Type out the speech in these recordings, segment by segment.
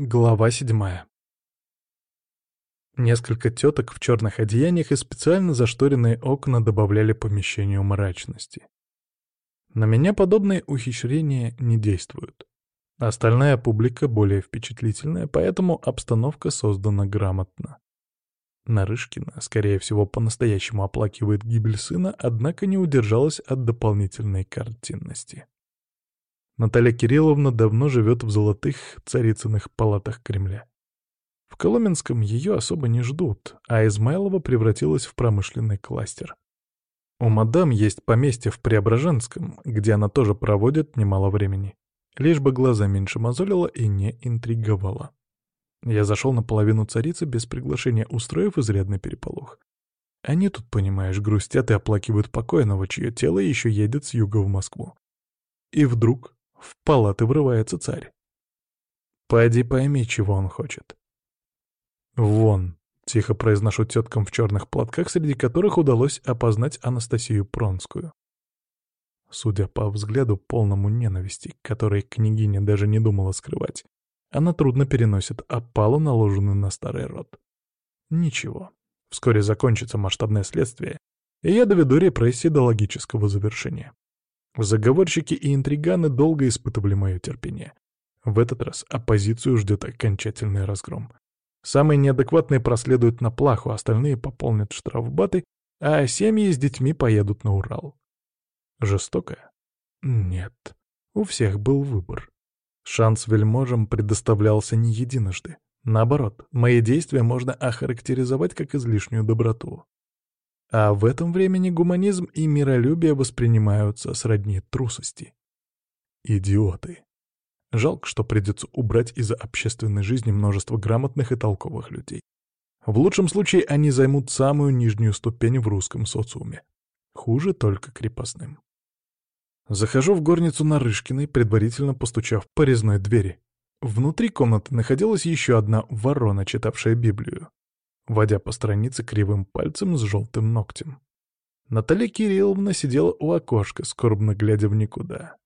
Глава седьмая. Несколько теток в черных одеяниях и специально зашторенные окна добавляли помещению мрачности. На меня подобные ухищрения не действуют. Остальная публика более впечатлительная, поэтому обстановка создана грамотно. Нарышкина, скорее всего, по-настоящему оплакивает гибель сына, однако не удержалась от дополнительной картинности. Наталья Кирилловна давно живет в золотых царицыных палатах Кремля. В Коломенском ее особо не ждут, а Измайлова превратилась в промышленный кластер. У мадам есть поместье в Преображенском, где она тоже проводит немало времени. Лишь бы глаза меньше мозолила и не интриговала. Я зашел на половину царицы без приглашения, устроив изрядный переполох. Они тут, понимаешь, грустят и оплакивают покойного, чье тело еще едет с юга в Москву. И вдруг в палаты врывается царь. Пойди пойми, чего он хочет. «Вон», — тихо произношу теткам в черных платках, среди которых удалось опознать Анастасию Пронскую. Судя по взгляду полному ненависти, которой княгиня даже не думала скрывать, она трудно переносит опалу, наложенную на старый род. Ничего, вскоре закончится масштабное следствие, и я доведу репрессии до логического завершения. Заговорщики и интриганы долго испытывали мое терпение. В этот раз оппозицию ждет окончательный разгром. Самые неадекватные проследуют на плаху, остальные пополнят штрафбаты, а семьи с детьми поедут на Урал. Жестоко? Нет. У всех был выбор. Шанс вельможам предоставлялся не единожды. Наоборот, мои действия можно охарактеризовать как излишнюю доброту. А в этом времени гуманизм и миролюбие воспринимаются сродни трусости. Идиоты. Жалко, что придется убрать из общественной жизни множество грамотных и толковых людей. В лучшем случае они займут самую нижнюю ступень в русском социуме. Хуже только крепостным. Захожу в горницу Нарышкиной, предварительно постучав по резной двери. Внутри комнаты находилась еще одна ворона, читавшая Библию водя по странице кривым пальцем с желтым ногтем. Наталья Кирилловна сидела у окошка, скорбно глядя в никуда.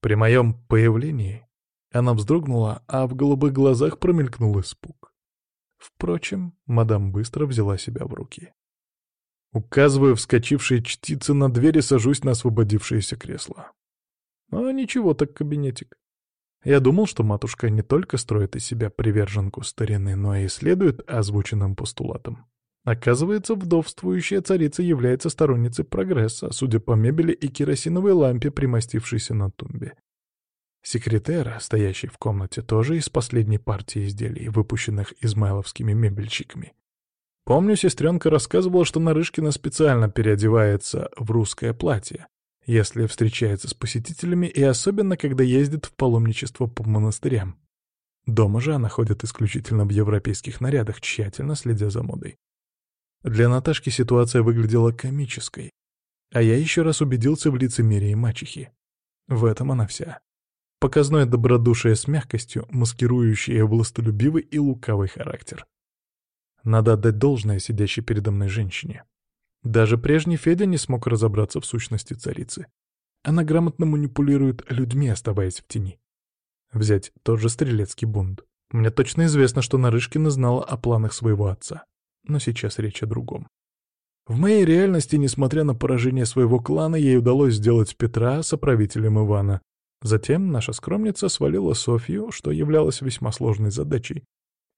При моем появлении она вздрогнула, а в голубых глазах промелькнул испуг. Впрочем, мадам быстро взяла себя в руки. Указываю вскочившей чтице на двери, сажусь на освободившееся кресло. А ничего так кабинетик. Я думал, что матушка не только строит из себя приверженку старины, но и следует озвученным постулатам. Оказывается, вдовствующая царица является сторонницей прогресса, судя по мебели и керосиновой лампе, примостившейся на тумбе. Секретер, стоящий в комнате, тоже из последней партии изделий, выпущенных измайловскими мебельщиками. Помню, сестренка рассказывала, что Нарышкина специально переодевается в русское платье, если встречается с посетителями и особенно, когда ездит в паломничество по монастырям. Дома же она ходит исключительно в европейских нарядах, тщательно следя за модой. Для Наташки ситуация выглядела комической, а я еще раз убедился в лицемерии мачехи. В этом она вся. Показное добродушие с мягкостью, маскирующее властолюбивый и лукавый характер. Надо отдать должное сидящей передо мной женщине. Даже прежний Федя не смог разобраться в сущности царицы. Она грамотно манипулирует людьми, оставаясь в тени. Взять тот же стрелецкий бунт. Мне точно известно, что Нарышкина знала о планах своего отца. Но сейчас речь о другом. В моей реальности, несмотря на поражение своего клана, ей удалось сделать Петра соправителем Ивана. Затем наша скромница свалила Софью, что являлось весьма сложной задачей.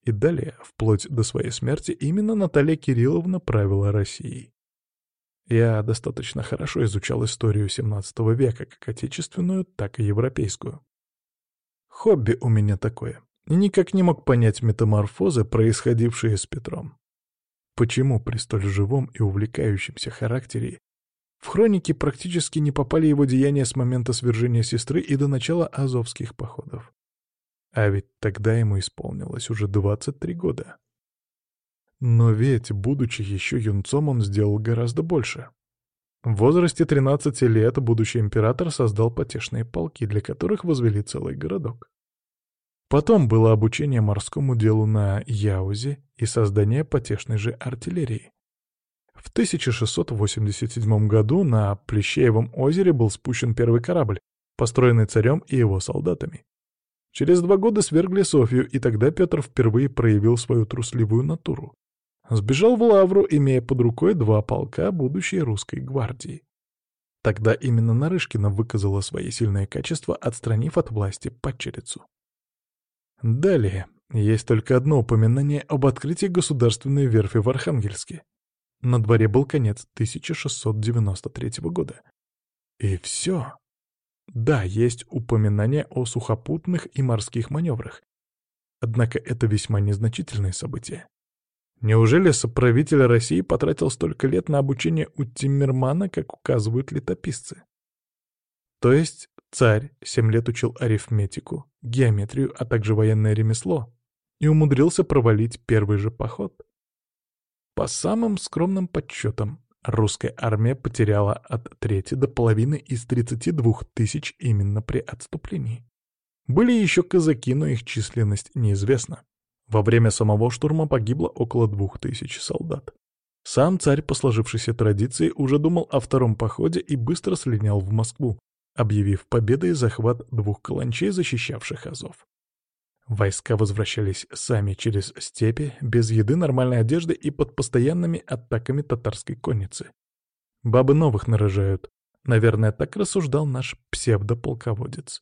И далее, вплоть до своей смерти, именно Наталья Кирилловна правила Россией. Я достаточно хорошо изучал историю XVII века, как отечественную, так и европейскую. Хобби у меня такое. Никак не мог понять метаморфозы, происходившие с Петром. Почему при столь живом и увлекающемся характере в хроники практически не попали его деяния с момента свержения сестры и до начала азовских походов? А ведь тогда ему исполнилось уже 23 года. Но ведь, будучи еще юнцом, он сделал гораздо больше. В возрасте 13 лет будущий император создал потешные полки, для которых возвели целый городок. Потом было обучение морскому делу на Яузе и создание потешной же артиллерии. В 1687 году на Плещеевом озере был спущен первый корабль, построенный царем и его солдатами. Через два года свергли Софию, и тогда Петр впервые проявил свою трусливую натуру. Сбежал в Лавру, имея под рукой два полка будущей русской гвардии. Тогда именно Нарышкина выказала свои сильные качества, отстранив от власти падчерицу. Далее есть только одно упоминание об открытии государственной верфи в Архангельске. На дворе был конец 1693 года. И все. Да, есть упоминание о сухопутных и морских маневрах. Однако это весьма незначительные события. Неужели соправитель России потратил столько лет на обучение у Тиммермана, как указывают летописцы? То есть царь семь лет учил арифметику, геометрию, а также военное ремесло и умудрился провалить первый же поход? По самым скромным подсчетам, русская армия потеряла от трети до половины из 32 тысяч именно при отступлении. Были еще казаки, но их численность неизвестна. Во время самого штурма погибло около двух тысяч солдат. Сам царь, по сложившейся традиции, уже думал о втором походе и быстро слинял в Москву, объявив победой захват двух каланчей, защищавших Азов. Войска возвращались сами через степи, без еды, нормальной одежды и под постоянными атаками татарской конницы. Бабы новых нарожают. Наверное, так рассуждал наш псевдополководец.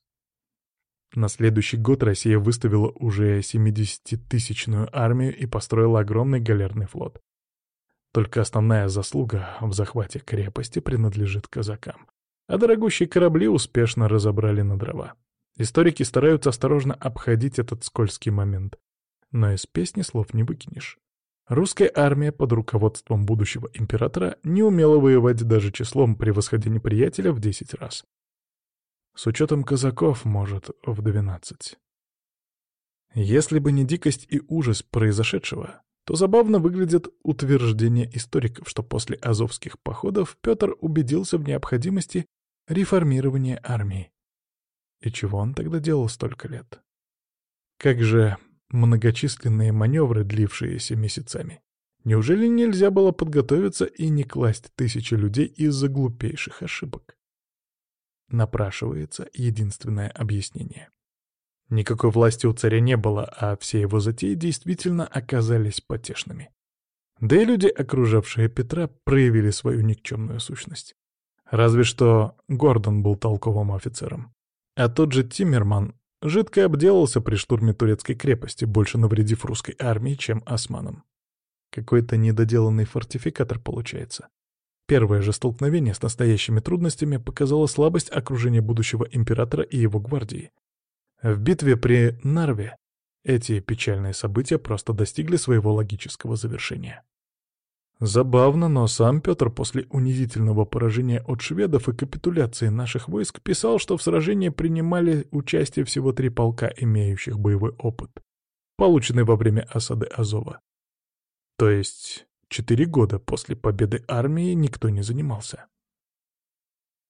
На следующий год Россия выставила уже 70-тысячную армию и построила огромный галерный флот. Только основная заслуга в захвате крепости принадлежит казакам, а дорогущие корабли успешно разобрали на дрова. Историки стараются осторожно обходить этот скользкий момент. Но из песни слов не выкинешь. Русская армия под руководством будущего императора не умела воевать даже числом превосходя неприятеля в 10 раз. С учетом казаков, может, в 12. Если бы не дикость и ужас произошедшего, то забавно выглядит утверждение историков, что после азовских походов Петр убедился в необходимости реформирования армии. И чего он тогда делал столько лет? Как же многочисленные маневры, длившиеся месяцами. Неужели нельзя было подготовиться и не класть тысячи людей из-за глупейших ошибок? Напрашивается единственное объяснение. Никакой власти у царя не было, а все его затеи действительно оказались потешными. Да и люди, окружавшие Петра, проявили свою никчемную сущность. Разве что Гордон был толковым офицером. А тот же Тиммерман жидко обделался при штурме турецкой крепости, больше навредив русской армии, чем османам. Какой-то недоделанный фортификатор получается. Первое же столкновение с настоящими трудностями показало слабость окружения будущего императора и его гвардии. В битве при Нарве эти печальные события просто достигли своего логического завершения. Забавно, но сам Петр после унизительного поражения от шведов и капитуляции наших войск писал, что в сражении принимали участие всего три полка, имеющих боевой опыт, полученный во время осады Азова. То есть четыре года после победы армии никто не занимался.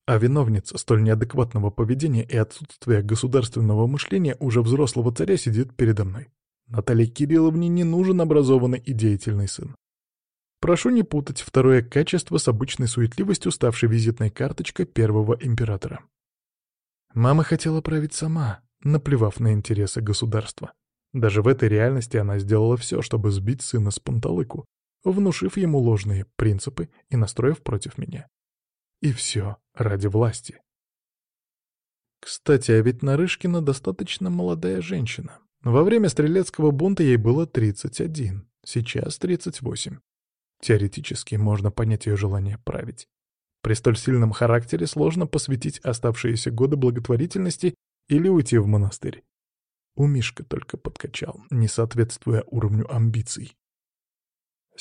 А виновница столь неадекватного поведения и отсутствия государственного мышления уже взрослого царя сидит передо мной. Наталье Кирилловне не нужен образованный и деятельный сын. Прошу не путать второе качество с обычной суетливостью, ставшей визитной карточкой первого императора. Мама хотела править сама, наплевав на интересы государства. Даже в этой реальности она сделала все, чтобы сбить сына с панталыку, внушив ему ложные принципы и настроив против меня. И все ради власти. Кстати, а ведь Нарышкина достаточно молодая женщина. Во время стрелецкого бунта ей было 31, сейчас 38. Теоретически можно понять ее желание править. При столь сильном характере сложно посвятить оставшиеся годы благотворительности или уйти в монастырь. У Мишка только подкачал, не соответствуя уровню амбиций.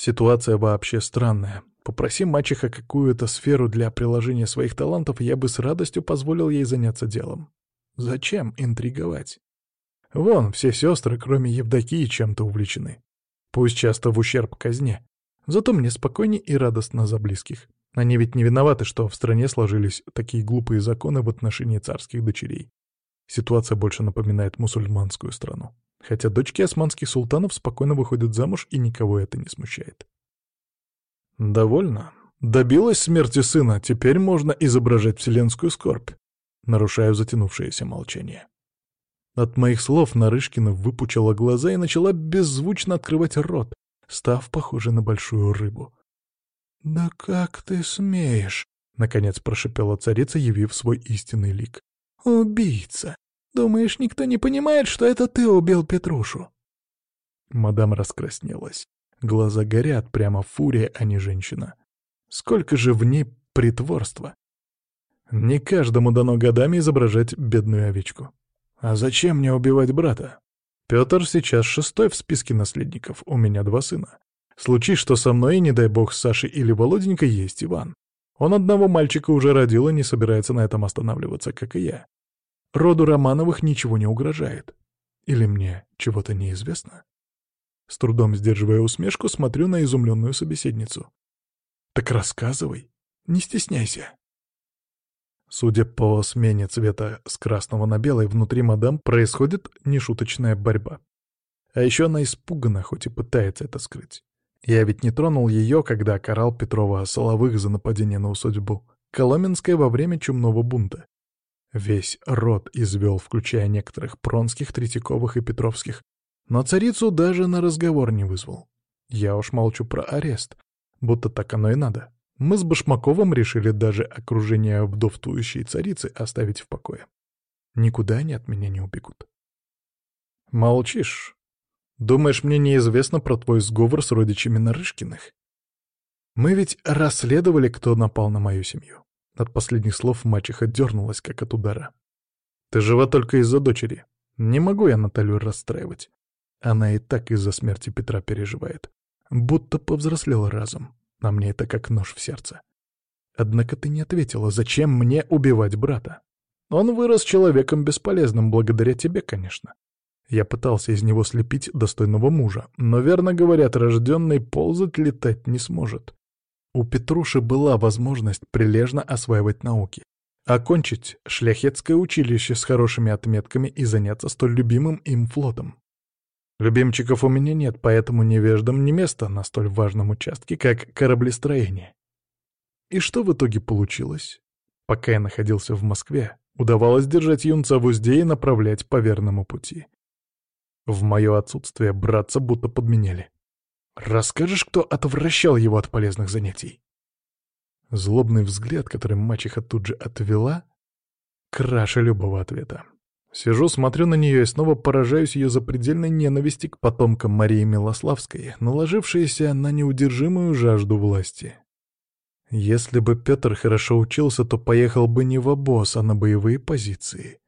Ситуация вообще странная. Попроси мачеха какую-то сферу для приложения своих талантов, я бы с радостью позволил ей заняться делом. Зачем интриговать? Вон, все сестры, кроме Евдокии, чем-то увлечены. Пусть часто в ущерб казне, Зато мне спокойнее и радостно за близких. Они ведь не виноваты, что в стране сложились такие глупые законы в отношении царских дочерей. Ситуация больше напоминает мусульманскую страну. Хотя дочки османских султанов спокойно выходят замуж, и никого это не смущает. «Довольно. Добилась смерти сына, теперь можно изображать вселенскую скорбь». Нарушаю затянувшееся молчание. От моих слов Нарышкина выпучила глаза и начала беззвучно открывать рот, став похожей на большую рыбу. «Да как ты смеешь?» — наконец прошипела царица, явив свой истинный лик. «Убийца! Думаешь, никто не понимает, что это ты убил Петрушу?» Мадам раскраснелась. Глаза горят, прямо фурия, а не женщина. Сколько же в ней притворства! Не каждому дано годами изображать бедную овечку. А зачем мне убивать брата? Петр сейчас шестой в списке наследников, у меня два сына. Случись, что со мной, и не дай бог, с Сашей или Володенькой есть Иван. Он одного мальчика уже родил и не собирается на этом останавливаться, как и я. Роду Романовых ничего не угрожает. Или мне чего-то неизвестно? С трудом сдерживая усмешку, смотрю на изумленную собеседницу. «Так рассказывай, не стесняйся». Судя по смене цвета с красного на белый, внутри мадам происходит нешуточная борьба. А еще она испугана, хоть и пытается это скрыть. Я ведь не тронул ее, когда карал Петрова Соловых за нападение на усадьбу. Коломенская во время чумного бунта. Весь род извел, включая некоторых Пронских, Третьяковых и Петровских. Но царицу даже на разговор не вызвал. Я уж молчу про арест, будто так оно и надо. Мы с Башмаковым решили даже окружение вдовствующей царицы оставить в покое. Никуда они от меня не убегут. Молчишь? Думаешь, мне неизвестно про твой сговор с родичами Нарышкиных? Мы ведь расследовали, кто напал на мою семью. От последних слов мачеха дернулась, как от удара. Ты жива только из-за дочери. Не могу я Наталью расстраивать. Она и так из-за смерти Петра переживает. Будто повзрослела разом а мне это как нож в сердце. Однако ты не ответила, зачем мне убивать брата? Он вырос человеком бесполезным, благодаря тебе, конечно. Я пытался из него слепить достойного мужа, но, верно говорят, рожденный ползать летать не сможет. У Петруши была возможность прилежно осваивать науки, окончить шляхетское училище с хорошими отметками и заняться столь любимым им флотом. Любимчиков у меня нет, поэтому невеждам не место на столь важном участке, как кораблестроение. И что в итоге получилось? Пока я находился в Москве, удавалось держать юнца в узде и направлять по верному пути. В мое отсутствие братца будто подменяли. Расскажешь, кто отвращал его от полезных занятий? Злобный взгляд, который мачеха тут же отвела, краше любого ответа. Сижу, смотрю на нее и снова поражаюсь ее запредельной ненависти к потомкам Марии Милославской, наложившейся на неудержимую жажду власти. Если бы Петр хорошо учился, то поехал бы не в обоз, а на боевые позиции.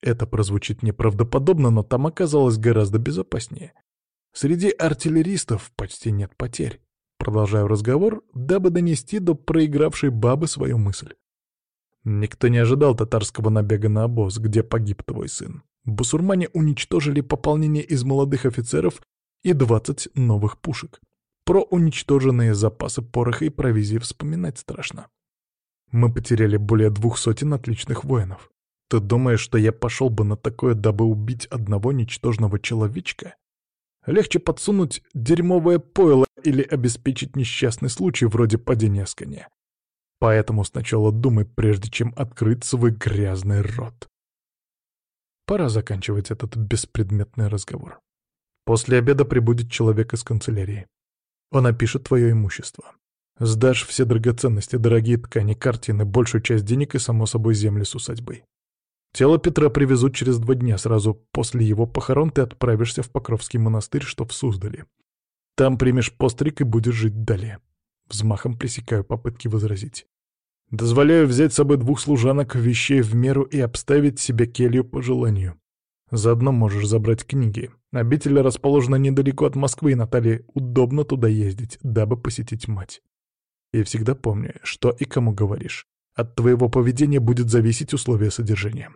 Это прозвучит неправдоподобно, но там оказалось гораздо безопаснее. Среди артиллеристов почти нет потерь. Продолжаю разговор, дабы донести до проигравшей бабы свою мысль. Никто не ожидал татарского набега на обоз, где погиб твой сын. Бусурмане уничтожили пополнение из молодых офицеров и 20 новых пушек. Про уничтоженные запасы пороха и провизии вспоминать страшно. Мы потеряли более двух сотен отличных воинов. Ты думаешь, что я пошел бы на такое, дабы убить одного ничтожного человечка? Легче подсунуть дерьмовое пойло или обеспечить несчастный случай вроде падения с коня. Поэтому сначала думай, прежде чем открыть свой грязный рот. Пора заканчивать этот беспредметный разговор. После обеда прибудет человек из канцелярии. Он опишет твое имущество. Сдашь все драгоценности, дорогие ткани, картины, большую часть денег и, само собой, земли с усадьбой. Тело Петра привезут через два дня. Сразу после его похорон ты отправишься в Покровский монастырь, что в Суздале. Там примешь постриг и будешь жить далее. Взмахом пресекаю попытки возразить. Дозволяю взять с собой двух служанок, вещей в меру и обставить себе келью по желанию. Заодно можешь забрать книги. Обитель расположена недалеко от Москвы, и Наталье удобно туда ездить, дабы посетить мать. И всегда помни, что и кому говоришь. От твоего поведения будет зависеть условия содержания.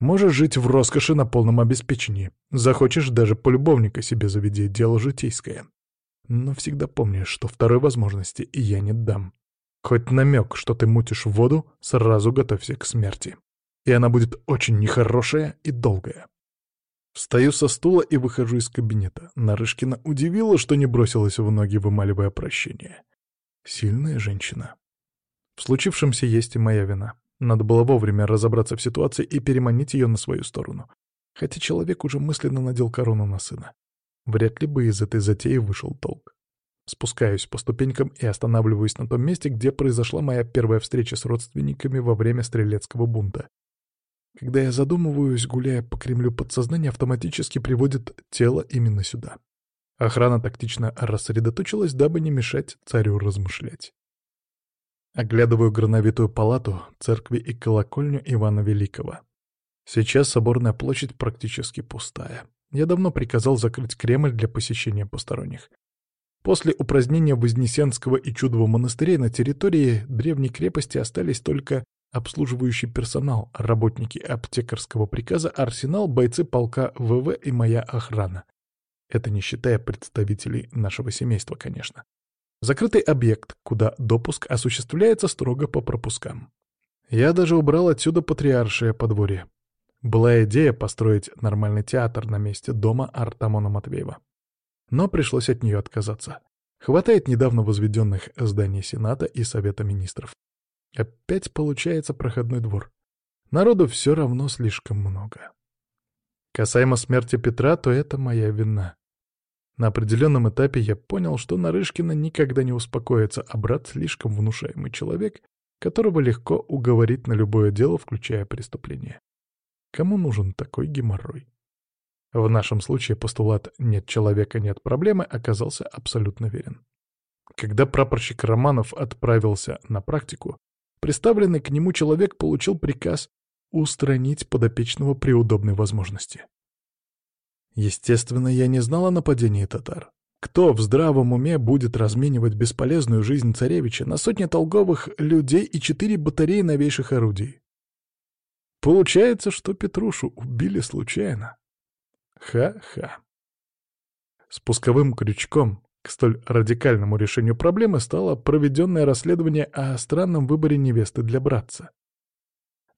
Можешь жить в роскоши на полном обеспечении. Захочешь даже полюбовника себе заведи, дело житейское. Но всегда помни, что второй возможности я не дам. Хоть намек, что ты мутишь воду, сразу готовься к смерти. И она будет очень нехорошая и долгая. Встаю со стула и выхожу из кабинета. Нарышкина удивила, что не бросилась в ноги, вымаливая прощение. Сильная женщина. В случившемся есть и моя вина. Надо было вовремя разобраться в ситуации и переманить ее на свою сторону. Хотя человек уже мысленно надел корону на сына. Вряд ли бы из этой затеи вышел толк. Спускаюсь по ступенькам и останавливаюсь на том месте, где произошла моя первая встреча с родственниками во время стрелецкого бунта. Когда я задумываюсь, гуляя по Кремлю, подсознание автоматически приводит тело именно сюда. Охрана тактично рассредоточилась, дабы не мешать царю размышлять. Оглядываю грановитую палату, церкви и колокольню Ивана Великого. Сейчас соборная площадь практически пустая. Я давно приказал закрыть Кремль для посещения посторонних. После упразднения Вознесенского и Чудового монастырей на территории древней крепости остались только обслуживающий персонал, работники аптекарского приказа, арсенал, бойцы полка ВВ и моя охрана. Это не считая представителей нашего семейства, конечно. Закрытый объект, куда допуск осуществляется строго по пропускам. Я даже убрал отсюда патриаршее подворье. Была идея построить нормальный театр на месте дома Артамона Матвеева. Но пришлось от нее отказаться. Хватает недавно возведенных зданий Сената и Совета Министров. Опять получается проходной двор. Народу все равно слишком много. Касаемо смерти Петра, то это моя вина. На определенном этапе я понял, что Нарышкина никогда не успокоится, а брат слишком внушаемый человек, которого легко уговорить на любое дело, включая преступление. Кому нужен такой геморрой? В нашем случае постулат «нет человека, нет проблемы» оказался абсолютно верен. Когда прапорщик Романов отправился на практику, представленный к нему человек получил приказ устранить подопечного при удобной возможности. Естественно, я не знал о нападении татар. Кто в здравом уме будет разменивать бесполезную жизнь царевича на сотни толговых людей и четыре батареи новейших орудий? Получается, что Петрушу убили случайно. Ха-ха. Спусковым крючком к столь радикальному решению проблемы стало проведенное расследование о странном выборе невесты для братца.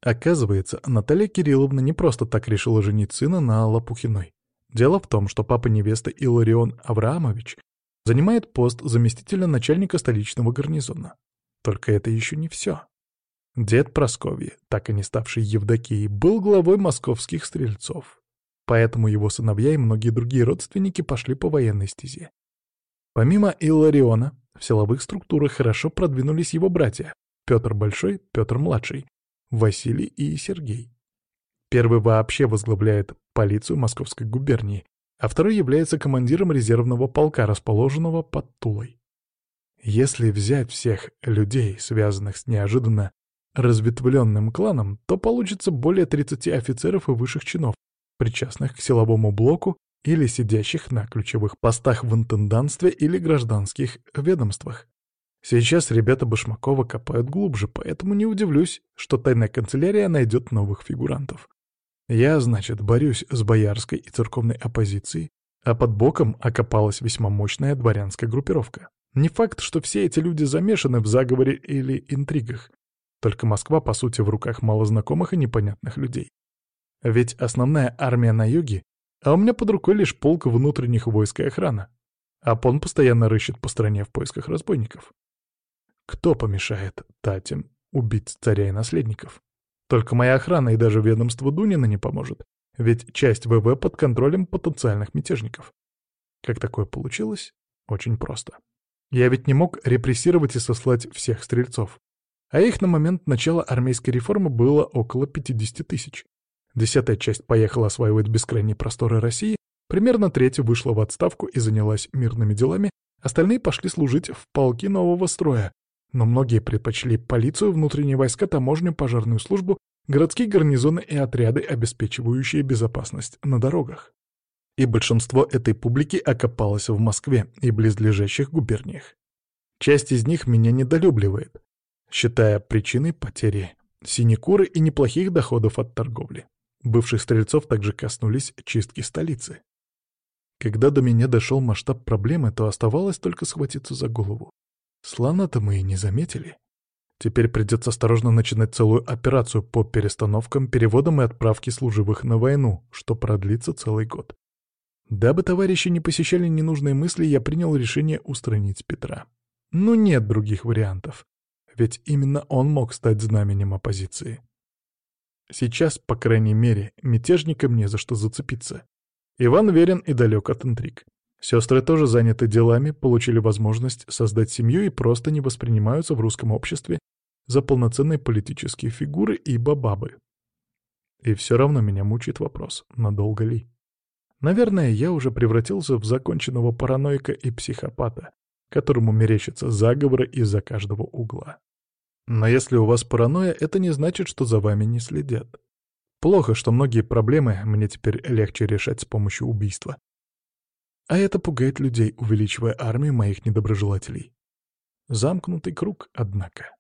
Оказывается, Наталья Кирилловна не просто так решила женить сына на Лопухиной. Дело в том, что папа невесты Иларион Авраамович занимает пост заместителя начальника столичного гарнизона. Только это еще не все. Дед Просковья, так и не ставший Евдокией, был главой московских стрельцов. Поэтому его сыновья и многие другие родственники пошли по военной стезе. Помимо Иллариона, в силовых структурах хорошо продвинулись его братья — Петр Большой, Петр Младший, Василий и Сергей. Первый вообще возглавляет полицию Московской губернии, а второй является командиром резервного полка, расположенного под Тулой. Если взять всех людей, связанных с неожиданно разветвленным кланом, то получится более 30 офицеров и высших чинов, причастных к силовому блоку или сидящих на ключевых постах в интендантстве или гражданских ведомствах. Сейчас ребята Башмакова копают глубже, поэтому не удивлюсь, что тайная канцелярия найдет новых фигурантов. Я, значит, борюсь с боярской и церковной оппозицией, а под боком окопалась весьма мощная дворянская группировка. Не факт, что все эти люди замешаны в заговоре или интригах. Только Москва, по сути, в руках малознакомых и непонятных людей. Ведь основная армия на юге, а у меня под рукой лишь полк внутренних войск и охрана. А Пон постоянно рыщет по стране в поисках разбойников. Кто помешает Татям убить царя и наследников? Только моя охрана и даже ведомство Дунина не поможет, ведь часть ВВ под контролем потенциальных мятежников. Как такое получилось? Очень просто. Я ведь не мог репрессировать и сослать всех стрельцов. А их на момент начала армейской реформы было около 50 тысяч. Десятая часть поехала осваивать бескрайние просторы России, примерно треть вышла в отставку и занялась мирными делами, остальные пошли служить в полки нового строя, но многие предпочли полицию, внутренние войска, таможню, пожарную службу, городские гарнизоны и отряды, обеспечивающие безопасность на дорогах. И большинство этой публики окопалось в Москве и близлежащих губерниях. Часть из них меня недолюбливает, считая причиной потери синекуры и неплохих доходов от торговли. Бывших стрельцов также коснулись чистки столицы. Когда до меня дошел масштаб проблемы, то оставалось только схватиться за голову. Слона-то мы и не заметили. Теперь придется осторожно начинать целую операцию по перестановкам, переводам и отправке служивых на войну, что продлится целый год. Дабы товарищи не посещали ненужные мысли, я принял решение устранить Петра. Ну нет других вариантов. Ведь именно он мог стать знаменем оппозиции. Сейчас, по крайней мере, мятежникам не за что зацепиться. Иван верен и далек от интриг. Сестры тоже заняты делами, получили возможность создать семью и просто не воспринимаются в русском обществе за полноценные политические фигуры и бабабы. И все равно меня мучает вопрос, надолго ли. Наверное, я уже превратился в законченного параноика и психопата, которому мерещатся заговоры из-за каждого угла. Но если у вас паранойя, это не значит, что за вами не следят. Плохо, что многие проблемы мне теперь легче решать с помощью убийства. А это пугает людей, увеличивая армию моих недоброжелателей. Замкнутый круг, однако.